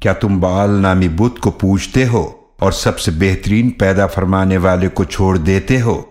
کیا تم بال نامی بت کو پوچھتے ہو اور سب سے بہترین پیدا فرمانے والے کو چھوڑ دیتے ہو؟